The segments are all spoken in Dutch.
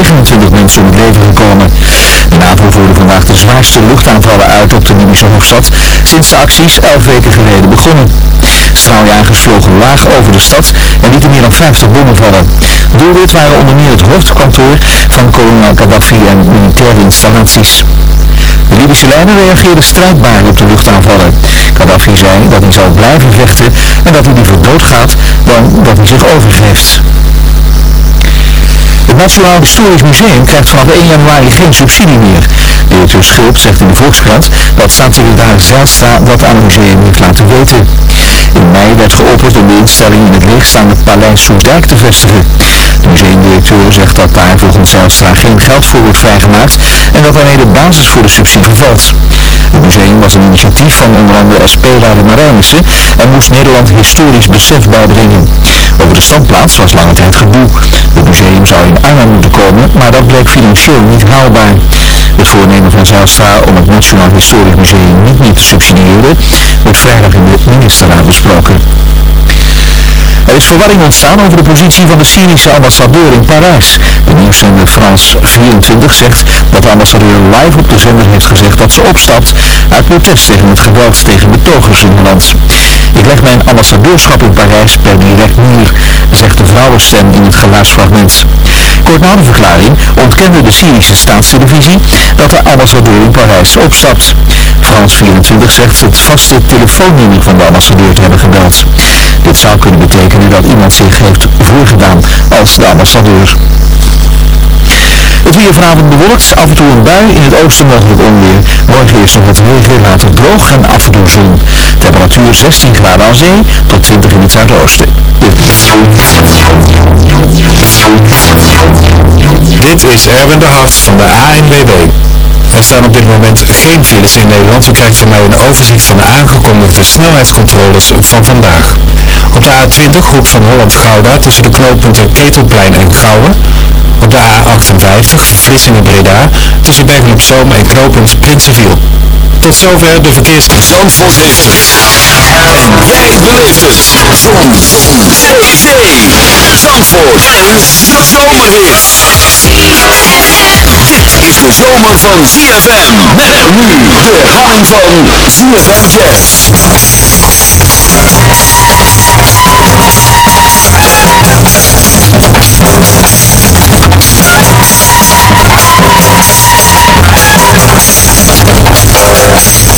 29 mensen om het leven gekomen. De NAVO voerde vandaag de zwaarste luchtaanvallen uit op de Libische hoofdstad sinds de acties 11 weken geleden begonnen. Straaljagers vlogen laag over de stad en lieten meer dan 50 bommen vallen. Doelwit waren onder meer het hoofdkantoor van kolonel Gaddafi en militaire installaties. De Libische leider reageerde strijdbaar op de luchtaanvallen. Gaddafi zei dat hij zal blijven vechten en dat hij liever doodgaat dan dat hij zich overgeeft. Het Nationaal Historisch Museum krijgt vanaf 1 januari geen subsidie meer. Directeur Schulp zegt in de Volkskrant dat staatssecretaris Zijlstra dat aan het museum heeft laten weten. In mei werd geopperd om de instelling in het leegstaande paleis Soerdijk te vestigen. De museumdirecteur zegt dat daar volgens Zijlstra geen geld voor wordt vrijgemaakt en dat daarmee de basis voor de subsidie valt. Het museum was een initiatief van onder andere SP-leider Marijnissen en moest Nederland historisch besef bijbrengen. Over de standplaats was lange tijd gedoe. Het museum zou in Arnhem moeten komen, maar dat bleek financieel niet haalbaar. Het voornemen van Zijlstra om het Nationaal Historisch Museum niet meer te subsidiëren, werd vrijdag in de ministerraad besproken. Er is verwarring ontstaan over de positie van de Syrische ambassadeur in Parijs. De nieuwszender France 24 zegt dat de ambassadeur live op de zender heeft gezegd dat ze opstapt uit protest tegen het geweld tegen betogers in het land. Ik leg mijn ambassadeurschap in Parijs per direct neer, zegt de vrouwenstem in het geluidsfragment. Kort na de verklaring ontkende de Syrische staatstelevisie dat de ambassadeur in Parijs opstapt. France 24 zegt het vaste telefoonnummer van de ambassadeur te hebben gebeld. Dit zou kunnen betekenen dat iemand zich heeft voorgedaan als de ambassadeur. Het weer vanavond bewolkt, af en toe een bui, in het oosten mogelijk onweer. Morgen eerst nog wat regen, later droog en af en toe zon. Temperatuur 16 graden aan zee tot 20 in het zuidoosten. Dit is Erwin de Hart van de ANWB. Er staan op dit moment geen files in Nederland. U krijgt van mij een overzicht van de aangekondigde snelheidscontroles van vandaag. Op de A20 groep van Holland-Gouda tussen de knooppunten Ketelplein en Gouwen. Op de A58 Vlissingen-Breda tussen Bergen op Zoom en knooppunt Prinsenviel. Tot zover de verkeers... Zandvoort heeft het. En jij beleeft het. Zon. Zon. Zee. Zandvoort. En zomerhit. Dit is de zomer van ZFM. Met nu de herhaling van ZFM Jazz. you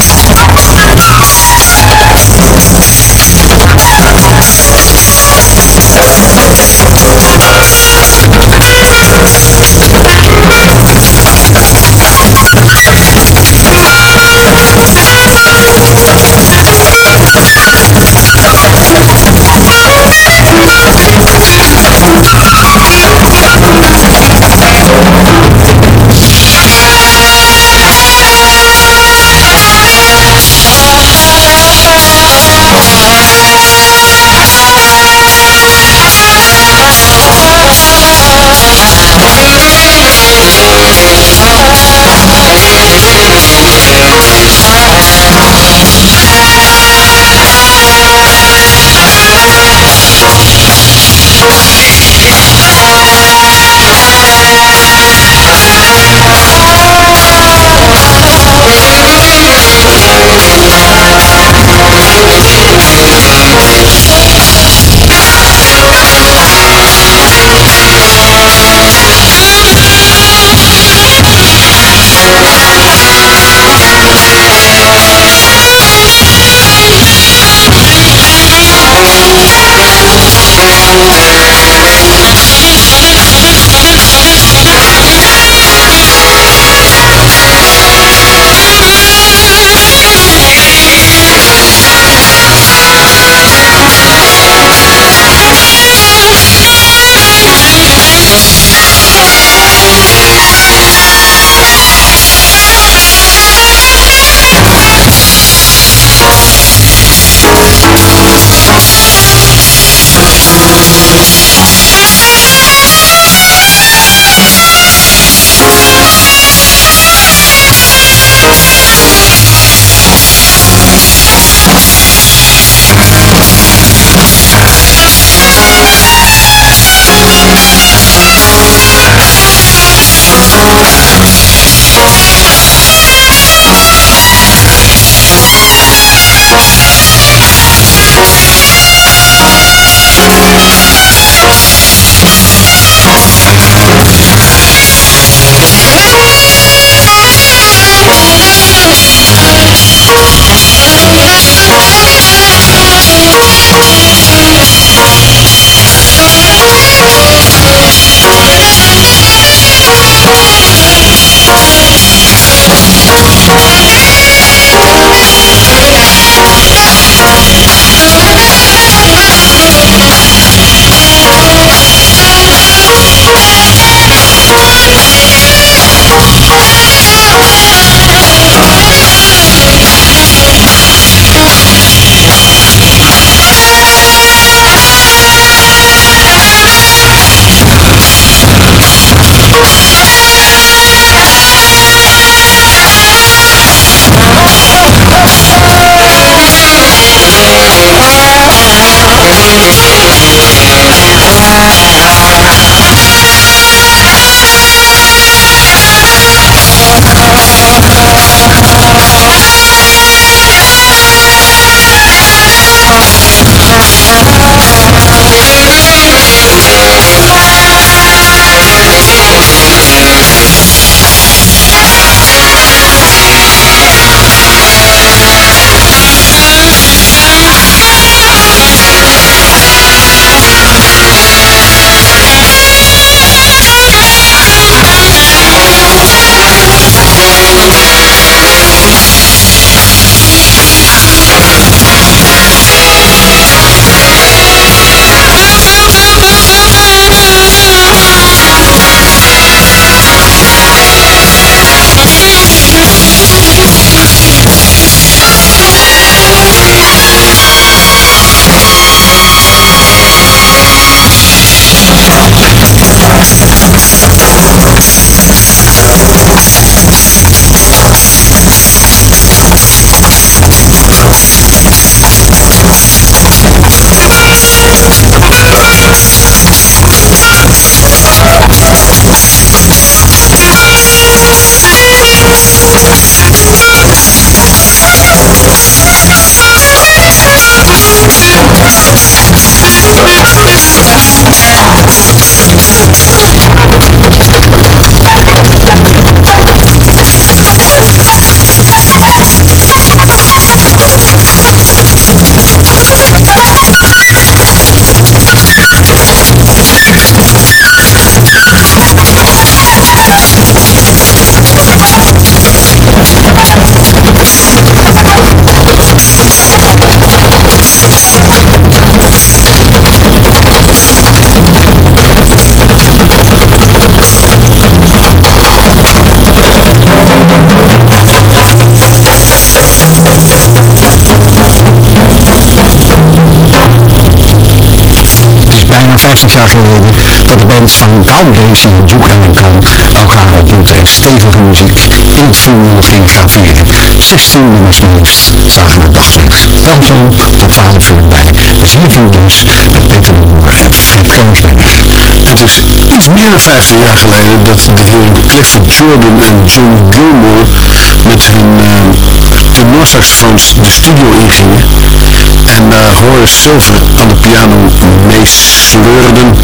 50 jaar geleden dat de band van Count Basie en Duke Ellington elkaar ontmoette en stevige muziek in het filmwereld ging graveren. 16 nummers maar liefst zagen het daglicht. Tot 12 uur bij ZFM Dus met Peter de en Fred Koonsberg. Het is iets meer dan 50 jaar geleden dat de heren Clifford Jordan en John Gilmore met hun uh, tenorsaxofoons de studio ingingen en uh, Horace Silver aan de piano Gordon,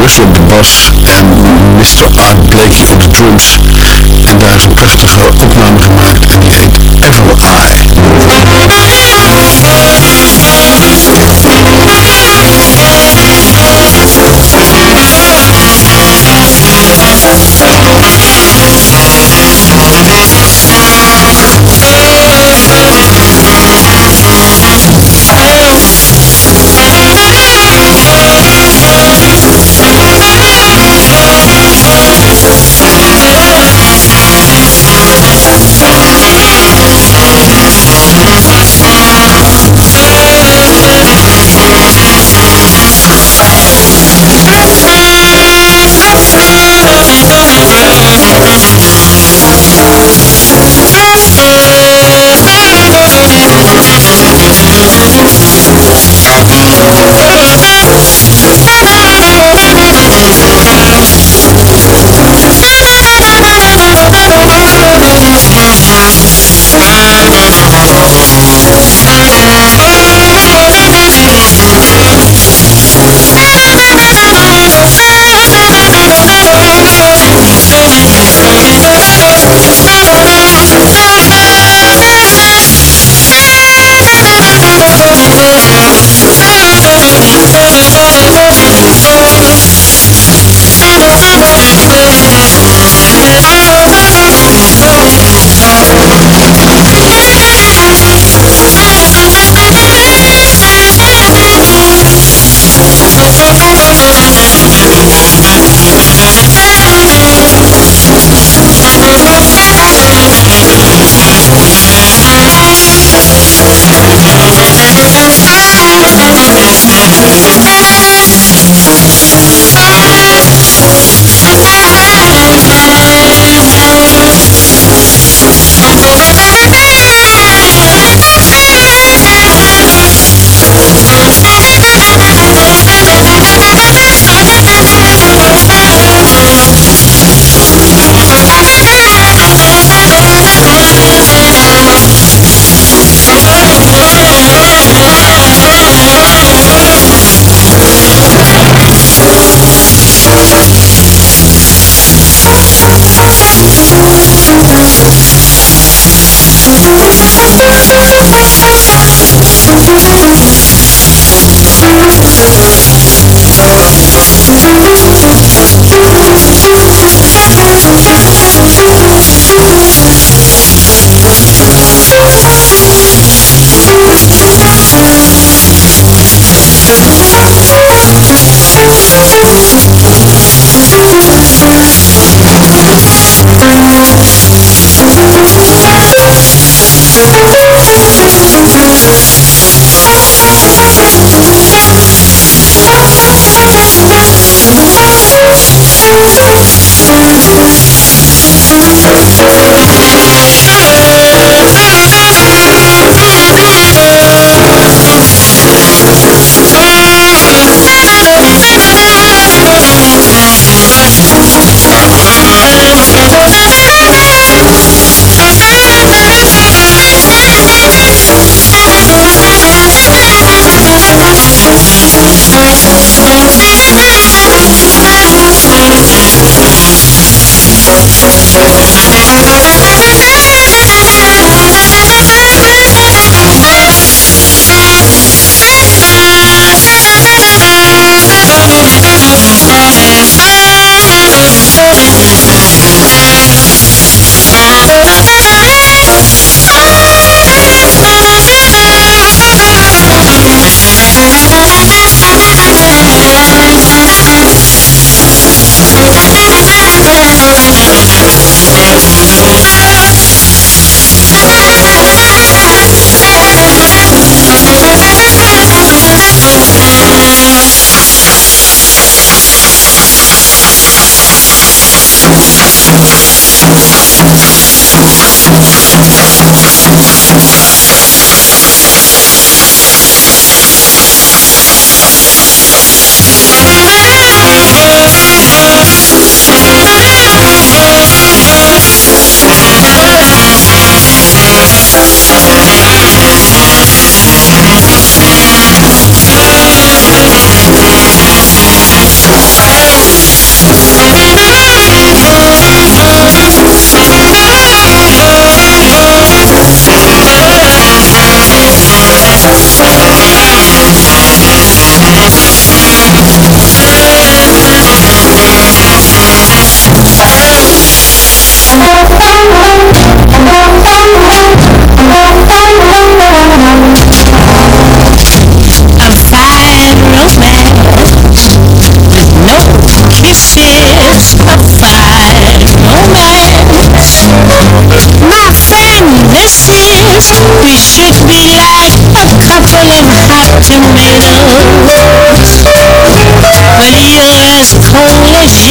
Russell op de bas en Mr. Art Blakey op de drums. En daar is een prachtige opname gemaakt en die heet Ever Eye.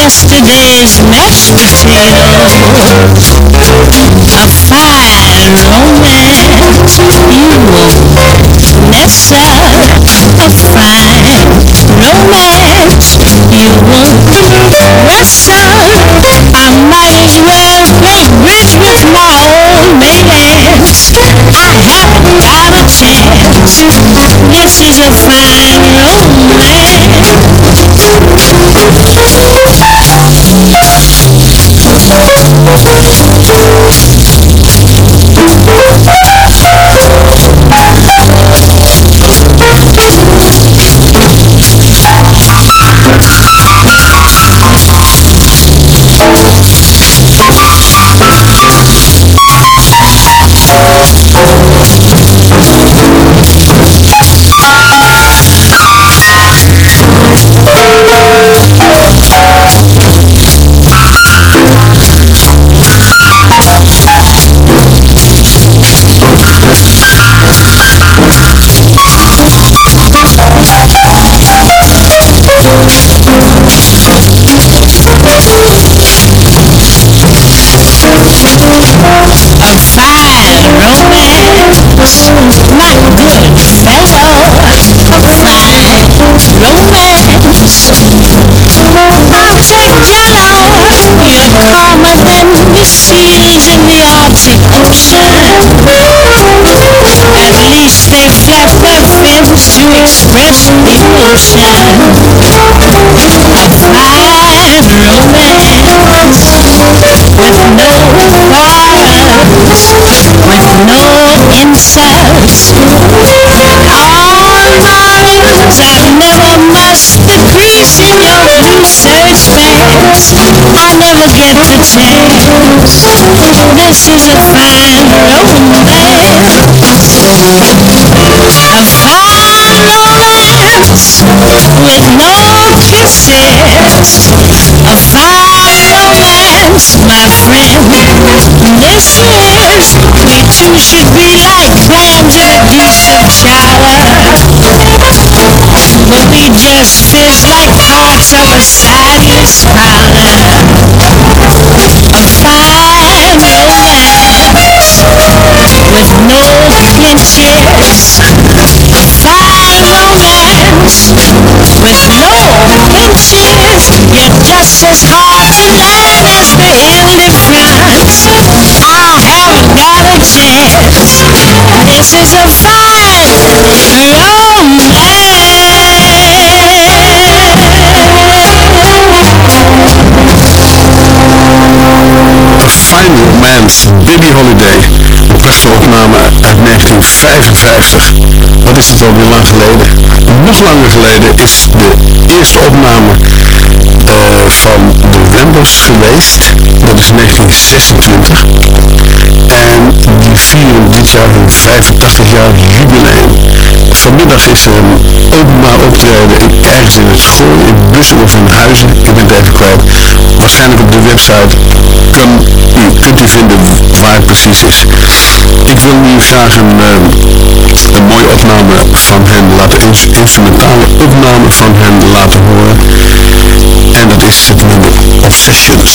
Yesterday's mashed potatoes. A fine romance you won't mess up. A fine romance you won't mess up. I might as well play bridge with my old man. I haven't got a chance. This is a fine seals in the Arctic Ocean. At least they flap their fins to express emotion. They romance with no bars, with no insults. All my life I've never missed the peace in your research. I never get the chance. This is a fine romance. A fine romance with no kisses. A fine romance, my friend. This is, we two should be like clams in a piece of let just sit like parts of a sagging smile A fine romance with no flinches Fine romance with no inches You're just as hard to land as the hill in France I have got a chance This is a fine romance. Romance, baby holiday. Prachtige opname uit 1955. Wat is het alweer lang geleden? Nog langer geleden is de eerste opname eh, van de Ramblers geweest. Dat is 1926. En die vieren dit jaar hun 85 jaar jubileum. Vanmiddag is er een openbaar optreden ergens in het Gooi, in Bussen of in Huizen. Ik ben het even kwijt. Waarschijnlijk op de website kan u, kunt u vinden waar het precies is. Ik wil nu graag een, eh, een mooie opname van hen laten, ins- instrumentale opname van hen laten horen. En dat is het nummer Obsessions.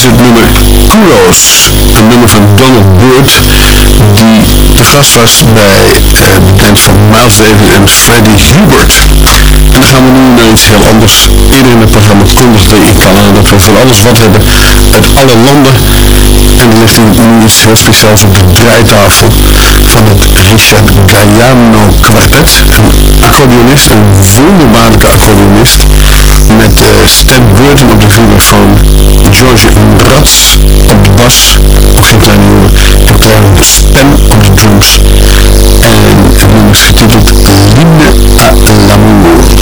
Is het nummer Kudos, een nummer van Donald Byrd, die te gast was bij eh, de band van Miles Davis en Freddie Hubert. En dan gaan we nu naar iets heel anders. Eerder in het programma kondigde ik al aan dat we voor alles wat hebben uit alle landen. En er ligt nu iets heel speciaals op de draaitafel van het Richard Galliano Quartet. Een accordeonist, een wonderbaarlijke accordeonist. Met eh, Stan Burton op de vibrafoon, George Mraz op de bas, ook geen kleine jongen, Dr. Stem op de drums. En het nummer is getiteld L'Hymne à l'amour.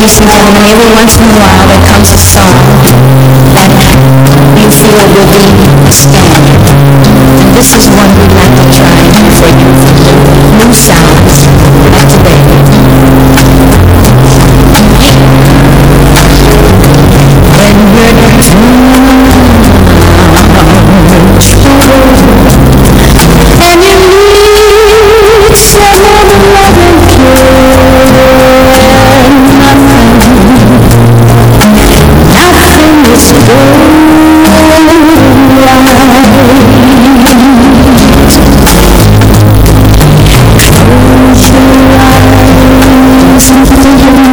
be and every once in a while there comes a song that you feel within stand. And this is one we'd like to try for you. New sound. Gracias.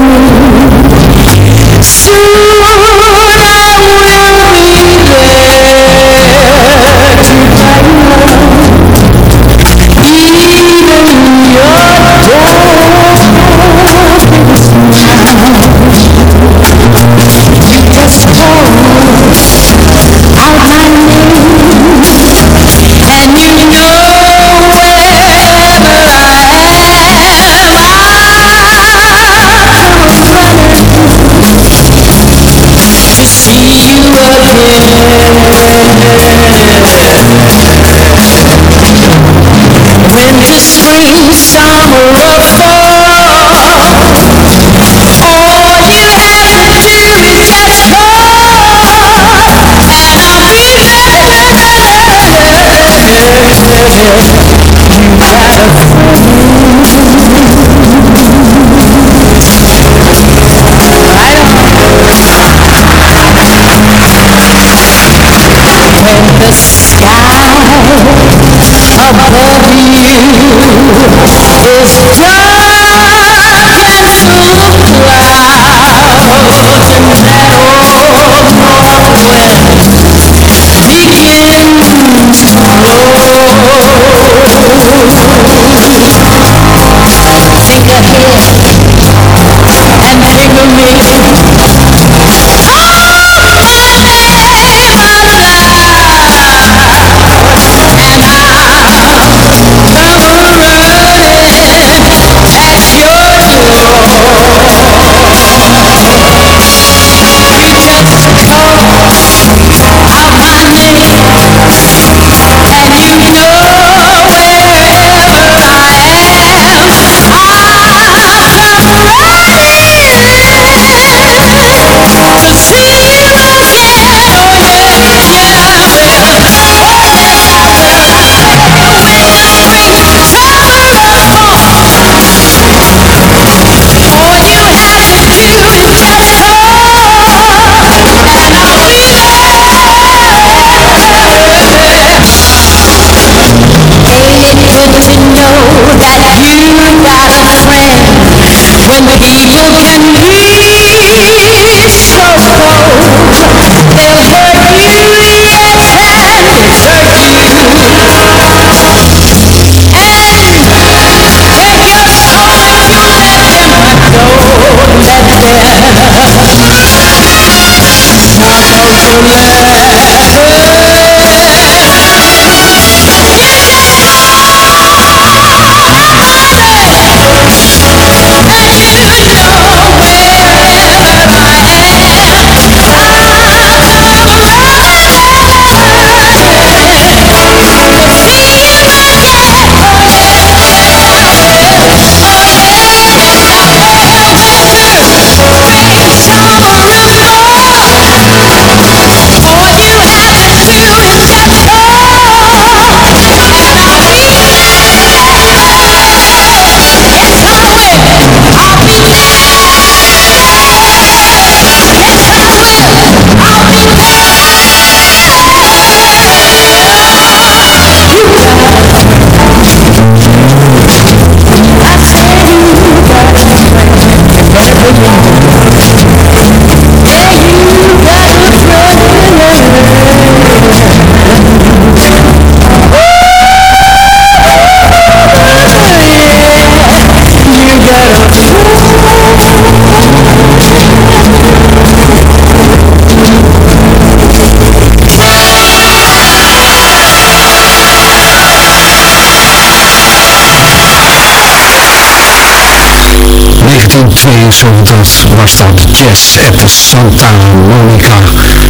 1972 was dat Jazz at the Santa Monica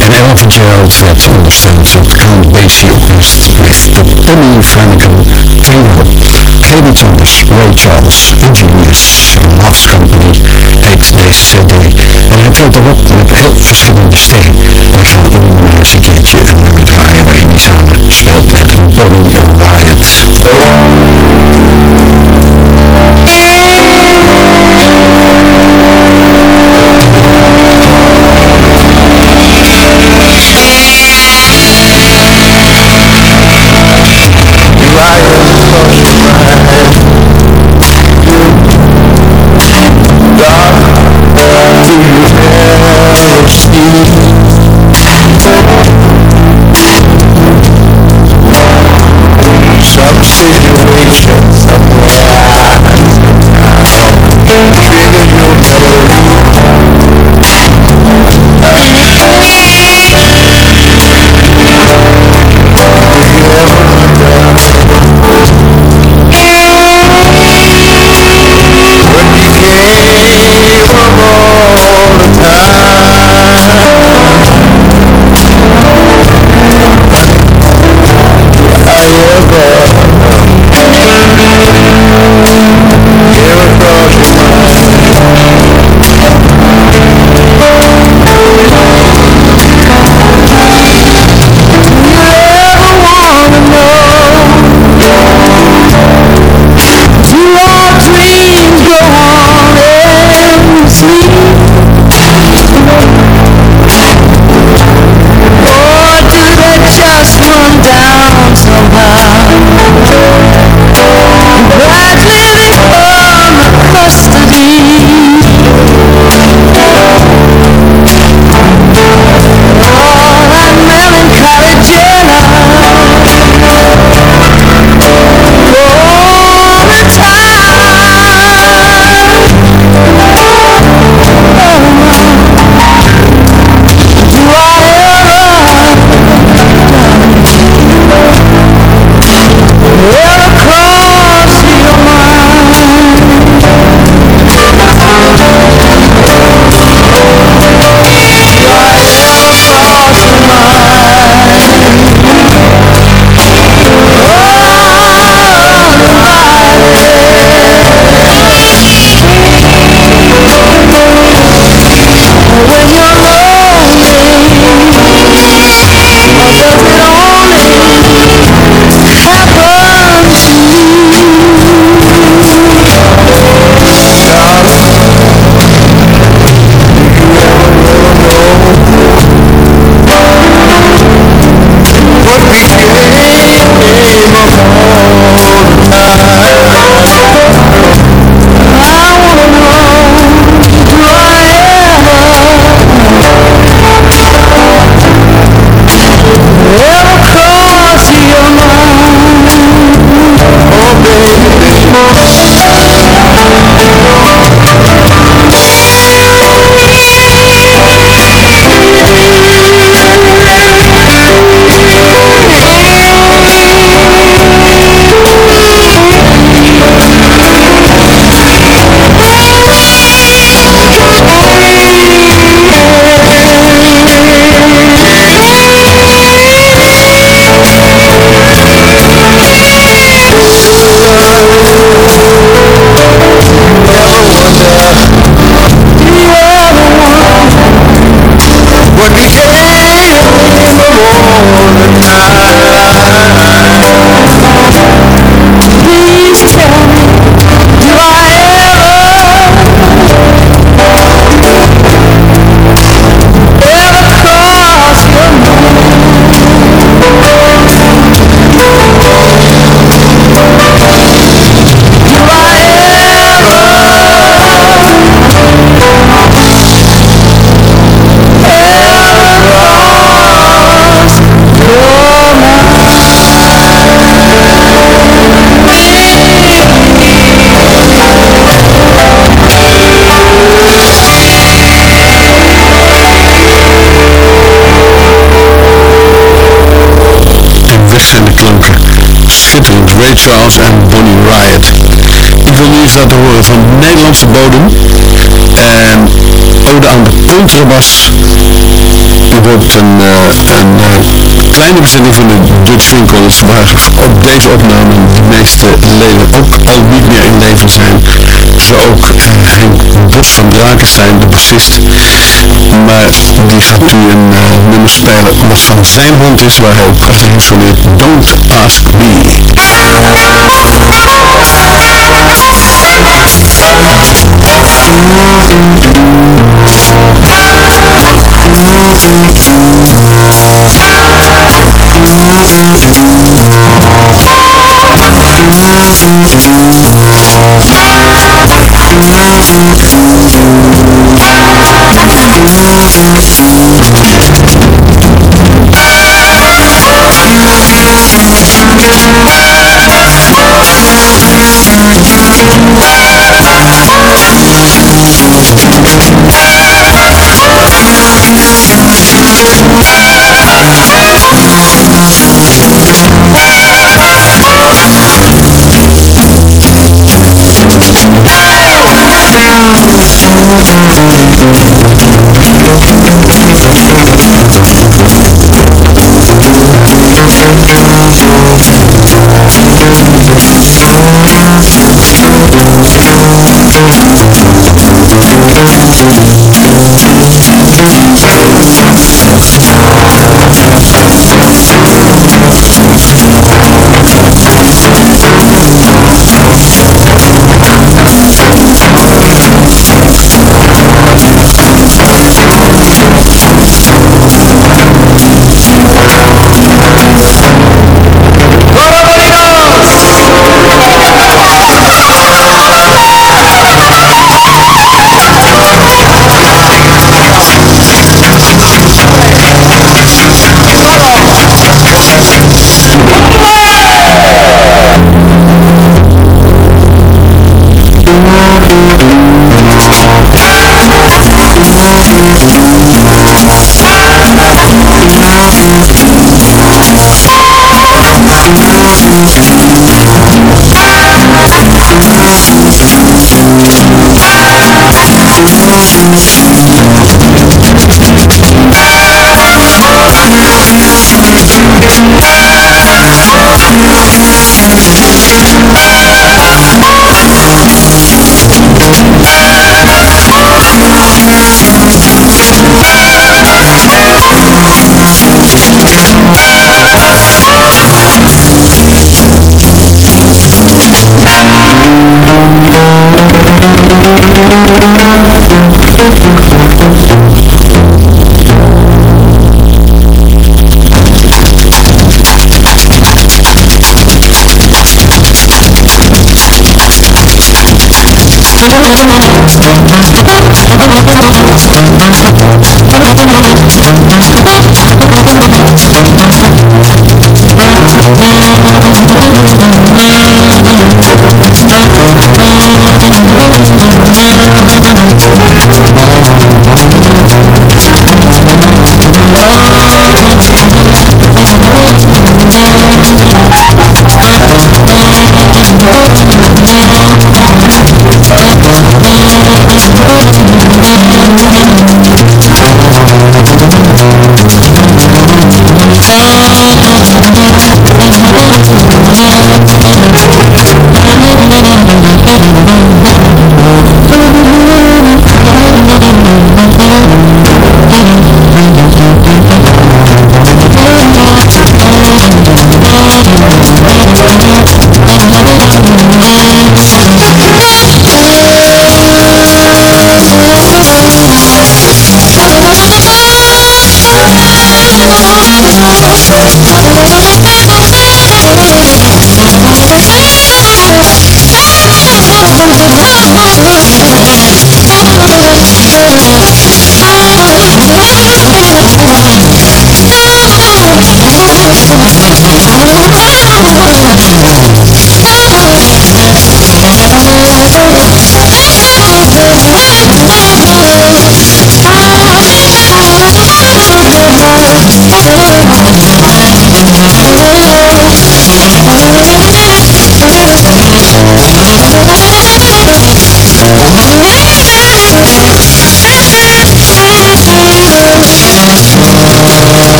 en Ella Fitzgerald werd ondersteund door Count Basie Orkest met de Penny Flanagan Trio. Katie Thomas, Ray Charles, Engineers, Loves Company heet deze cd en hij treedt erop met heel verschillende sterren. We gaan eens een keertje een nummer draaien waarin hij samen speelt. Met Bonnie Riot. Some Yeah. Charles en Bonnie Riot. Ik wil nu eens laten horen van Nederlandse bodem. En Ode aan de contrabas. U hoort een, eh, een eh, kleine bezetting van de Dutch Winkles, waar op deze opname de meeste leden ook al niet meer in leven zijn. Zo ook uh, Henk Bos van Drakenstein, de bassist. Maar die gaat u een uh, nummer spelen wat van zijn hond is waar hij op geïnformeerd Don't Ask Me. Oh, oh, oh.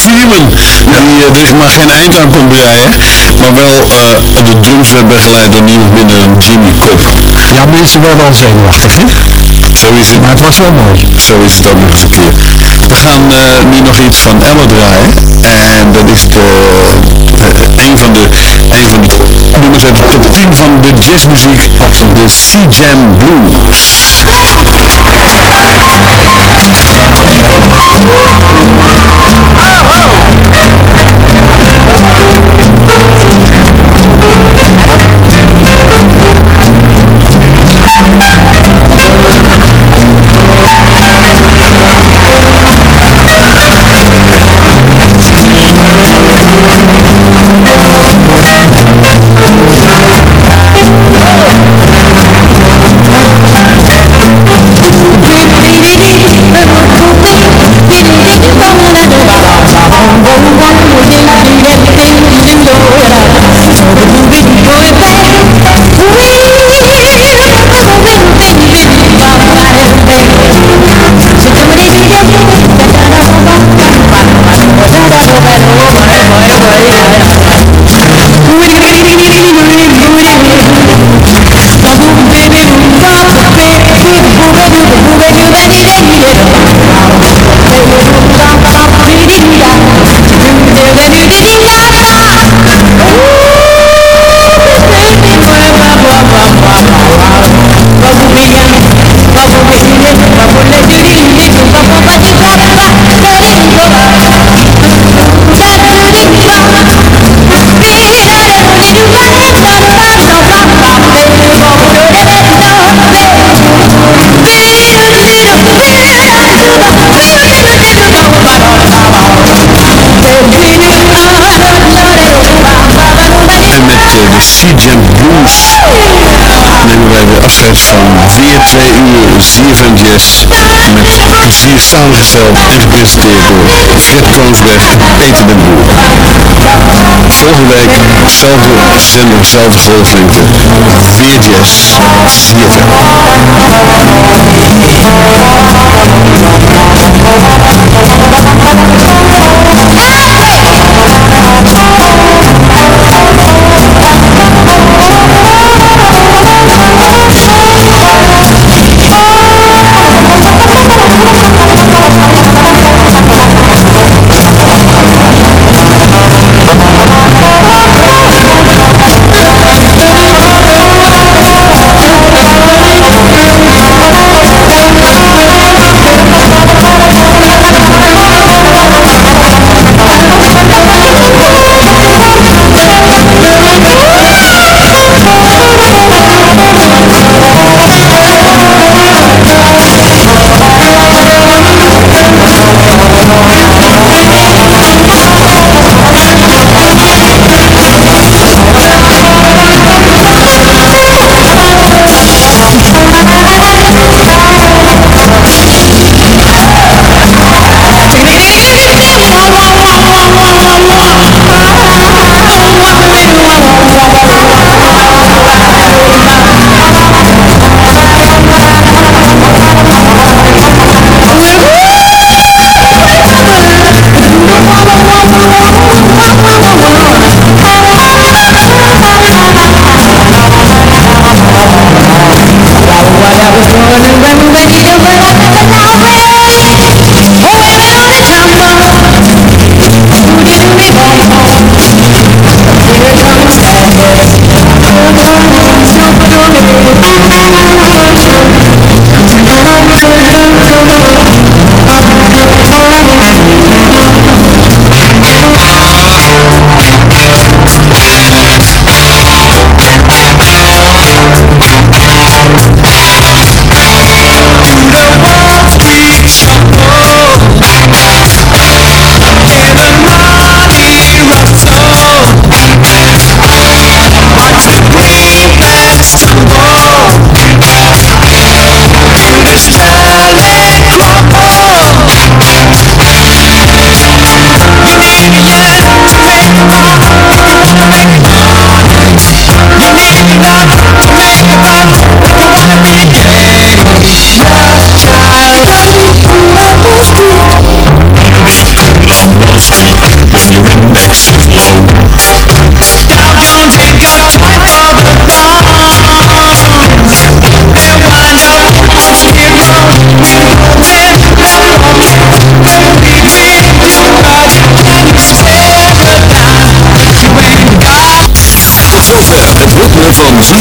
Freeman, die eh, er is maar geen eind aan kon breien, maar wel eh, de drums werd begeleid door niemand minder dan Jimmy Cobb. Ja, mensen worden al zenuwachtig, hè? Zo is het, Maar het was wel mooi. zo is het ook nog eens een keer. We gaan eh, nu nog iets van Ella draaien. En dat is de, eh, een van de, een van de nummers uit de top 10 van de jazzmuziek, de C-Jam Blues. En afscheid van weer twee uur ZFM Jazz met plezier samengesteld en gepresenteerd door Fred Kroonsberg en Peter den Boer. Volgende week, zelfde zender, zelfde golflengte, weer jazz, ZFM.